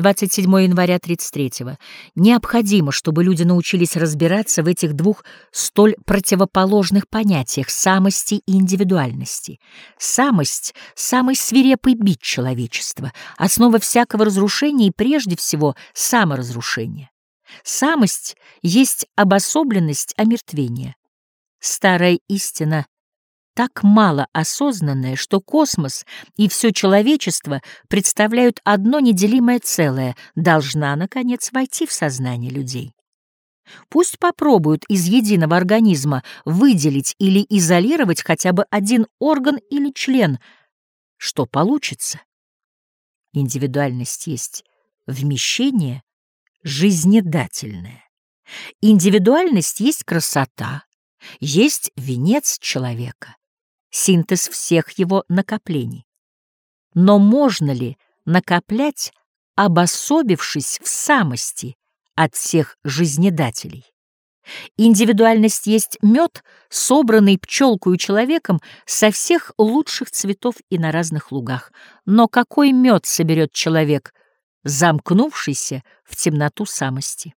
27 января 33-го. Необходимо, чтобы люди научились разбираться в этих двух столь противоположных понятиях самости и индивидуальности. Самость — самый свирепый бит человечества, основа всякого разрушения и прежде всего саморазрушения. Самость есть обособленность омертвения. Старая истина так мало осознанное, что космос и все человечество представляют одно неделимое целое, должна, наконец, войти в сознание людей. Пусть попробуют из единого организма выделить или изолировать хотя бы один орган или член. Что получится? Индивидуальность есть вмещение жизнедательное. Индивидуальность есть красота, есть венец человека синтез всех его накоплений. Но можно ли накоплять, обособившись в самости от всех жизнедателей? Индивидуальность есть мед, собранный пчелкою человеком со всех лучших цветов и на разных лугах. Но какой мед соберет человек, замкнувшийся в темноту самости?